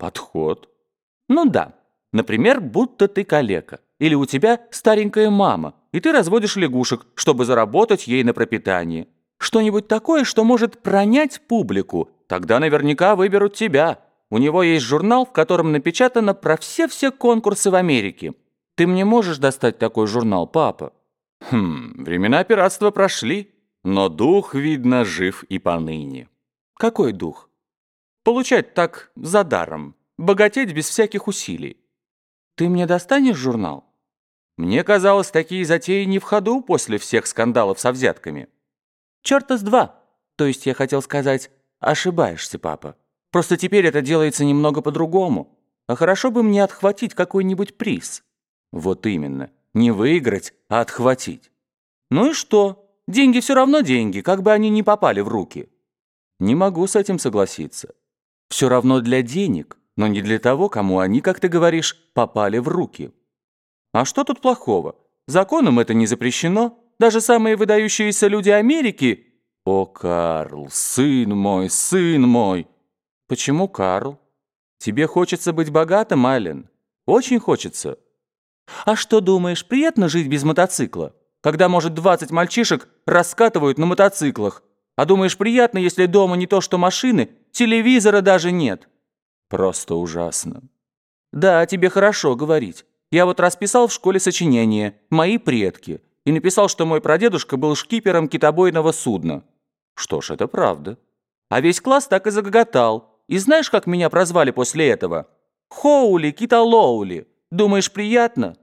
Подход? Ну да. Например, будто ты калека. Или у тебя старенькая мама, и ты разводишь лягушек, чтобы заработать ей на пропитание. Что-нибудь такое, что может пронять публику. Тогда наверняка выберут тебя. У него есть журнал, в котором напечатано про все-все конкурсы в Америке. Ты мне можешь достать такой журнал, папа? Хм, времена пиратства прошли, но дух, видно, жив и поныне. Какой дух? Получать так за даром, богатеть без всяких усилий. Ты мне достанешь журнал? Мне казалось, такие затеи не в ходу после всех скандалов со взятками. Чёрта с два. То есть я хотел сказать, ошибаешься, папа. Просто теперь это делается немного по-другому. А хорошо бы мне отхватить какой-нибудь приз. Вот именно. Не выиграть, а отхватить. Ну и что? Деньги все равно деньги, как бы они ни попали в руки. Не могу с этим согласиться. Все равно для денег, но не для того, кому они, как ты говоришь, попали в руки. А что тут плохого? Законом это не запрещено. Даже самые выдающиеся люди Америки... О, Карл, сын мой, сын мой! Почему Карл? Тебе хочется быть богатым, Аллен? Очень хочется. А что думаешь, приятно жить без мотоцикла? Когда, может, 20 мальчишек раскатывают на мотоциклах. А думаешь, приятно, если дома не то что машины, телевизора даже нет? Просто ужасно. Да, тебе хорошо говорить. Я вот расписал в школе сочинение «Мои предки» и написал, что мой прадедушка был шкипером китобойного судна. Что ж, это правда. А весь класс так и загоготал. И знаешь, как меня прозвали после этого? Хоули Киталоули. Думаешь, приятно?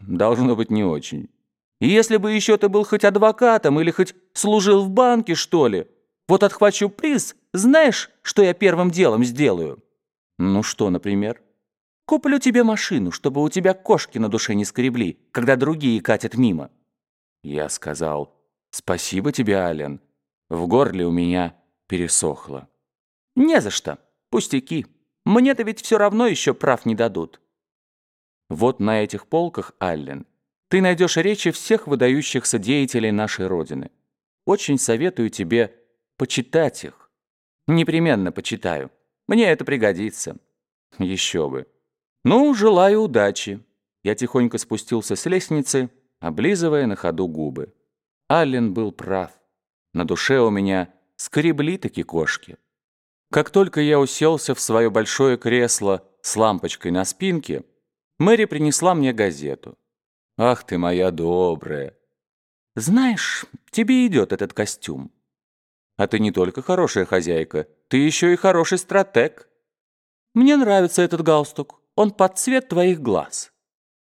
Должно быть не очень. И если бы еще ты был хоть адвокатом или хоть служил в банке, что ли, вот отхвачу приз, знаешь, что я первым делом сделаю? Ну что, например? Куплю тебе машину, чтобы у тебя кошки на душе не скребли, когда другие катят мимо. Я сказал, спасибо тебе, Ален. В горле у меня пересохло. Не за что, пустяки. Мне-то ведь все равно еще прав не дадут. Вот на этих полках, Аллен, ты найдешь речи всех выдающихся деятелей нашей Родины. Очень советую тебе почитать их. Непременно почитаю. Мне это пригодится. Еще бы. Ну, желаю удачи. Я тихонько спустился с лестницы, облизывая на ходу губы. Аллен был прав. На душе у меня скребли такие кошки. Как только я уселся в свое большое кресло с лампочкой на спинке, Мэри принесла мне газету. «Ах ты моя добрая!» «Знаешь, тебе идет этот костюм. А ты не только хорошая хозяйка, ты еще и хороший стратег. Мне нравится этот галстук, он под цвет твоих глаз.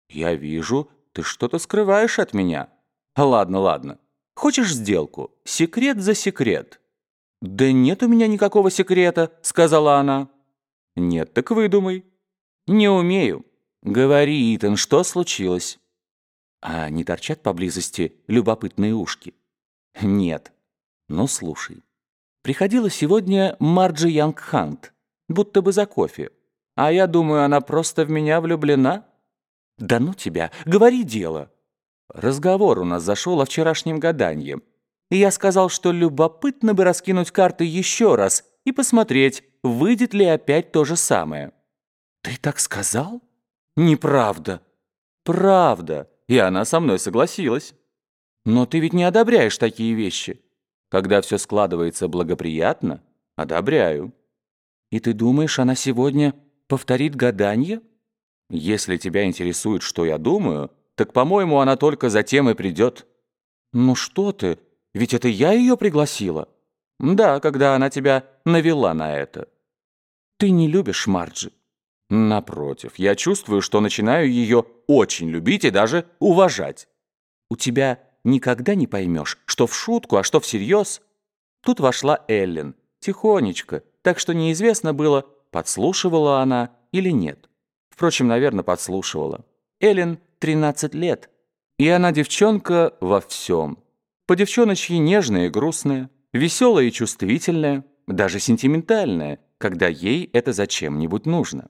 Я вижу, ты что-то скрываешь от меня. Ладно, ладно. Хочешь сделку? Секрет за секрет». «Да нет у меня никакого секрета», — сказала она. «Нет, так выдумай». «Не умею». «Говори, Итан, что случилось?» «А не торчат поблизости любопытные ушки?» «Нет». «Ну, слушай. Приходила сегодня Марджи Янгхант, будто бы за кофе. А я думаю, она просто в меня влюблена». «Да ну тебя, говори дело». Разговор у нас зашел о вчерашнем гаданье. И я сказал, что любопытно бы раскинуть карты еще раз и посмотреть, выйдет ли опять то же самое. «Ты так сказал?» «Неправда». «Правда». И она со мной согласилась. «Но ты ведь не одобряешь такие вещи. Когда все складывается благоприятно, одобряю». «И ты думаешь, она сегодня повторит гаданье?» «Если тебя интересует, что я думаю, так, по-моему, она только затем и придет». «Ну что ты, ведь это я ее пригласила». «Да, когда она тебя навела на это». «Ты не любишь Марджи». Напротив, я чувствую, что начинаю ее очень любить и даже уважать. У тебя никогда не поймешь, что в шутку, а что всерьез. Тут вошла Эллен, тихонечко, так что неизвестно было, подслушивала она или нет. Впрочем, наверное, подслушивала. Эллен 13 лет, и она девчонка во всем. По девчоночьи нежная и грустная, веселая и чувствительная, даже сентиментальная, когда ей это зачем-нибудь нужно.